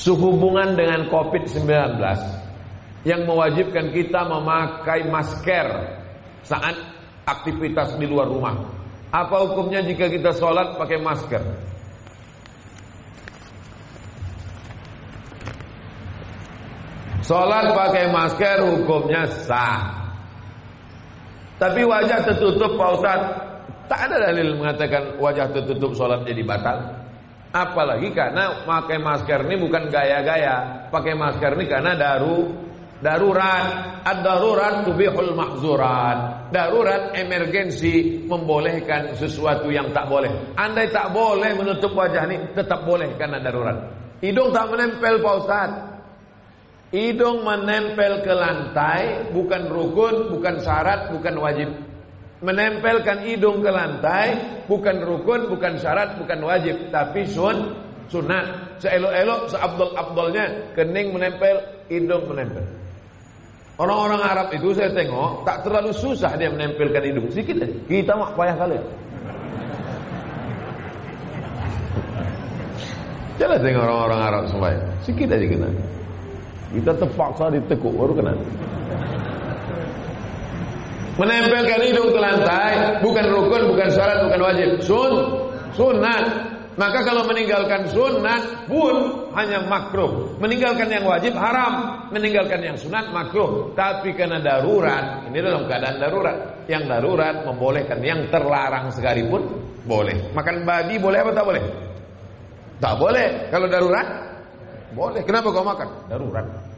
sehubungan dengan COVID-19 yang mewajibkan kita memakai masker saat aktivitas di luar rumah. Apa hukumnya jika kita sholat pakai masker? Sholat pakai masker hukumnya sah. Tapi wajah tertutup Pak Ustaz Tak ada dalil mengatakan wajah tertutup sholat jadi batal Apalagi karena pakai masker ini bukan gaya-gaya. Pakai masker ini karena daru Darurat. Ad-darurat tubihul mahzurat. Darurat emergensi Membolehkan sesuatu yang tak boleh. Andai tak boleh menutup wajah ini Tetap boleh karena darurat. Hidung tak menempel Pak Ustaz. Hidung menempel ke lantai bukan rukun, bukan syarat, bukan wajib. Menempelkan hidung ke lantai bukan rukun, bukan syarat, bukan wajib, tapi sun sunat. Seelok-elok, seabdol-abdolnya kening menempel, hidung menempel. Orang-orang Arab itu saya tengok tak terlalu susah dia menempelkan hidung. Sedikit deh. Kita mah payah kali. Jangan tengok orang-orang Arab semua. Sedikit aja kena. Kita terpaksa ditekuk baru kena. Menempelkan hidung ke lantai bukan rukun, bukan syarat, bukan wajib. Sun, sunat. Maka kalau meninggalkan sunat pun hanya makruh. Meninggalkan yang wajib haram. Meninggalkan yang sunat makruh. Tapi karena darurat, ini dalam keadaan darurat. Yang darurat membolehkan yang terlarang sekalipun boleh. Makan babi boleh apa tak boleh? Tak boleh. Kalau darurat boleh. Kenapa kau makan? Darurat.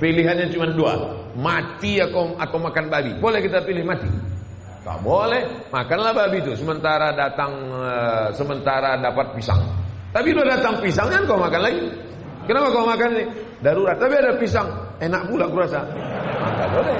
Pilihannya cuma dua. Mati atau, atau makan babi. Boleh kita pilih mati? Tak boleh. Makanlah babi itu. Sementara datang, uh, sementara dapat pisang. Tapi udah datang pisangnya kau makan lagi. Kenapa kau makan ini? Darurat. Tapi ada pisang. Enak pula kurasa. Maka boleh.